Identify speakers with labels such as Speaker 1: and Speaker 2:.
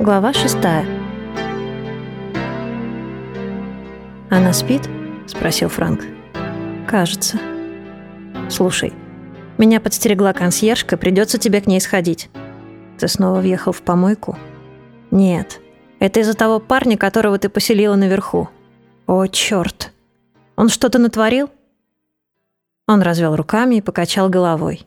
Speaker 1: Глава шестая. «Она спит?» — спросил Франк. «Кажется». «Слушай, меня подстерегла консьержка, придется тебе к ней сходить». «Ты снова въехал в помойку?» «Нет, это из-за того парня, которого ты поселила наверху». «О, черт! Он что-то натворил?» Он развел руками и покачал головой.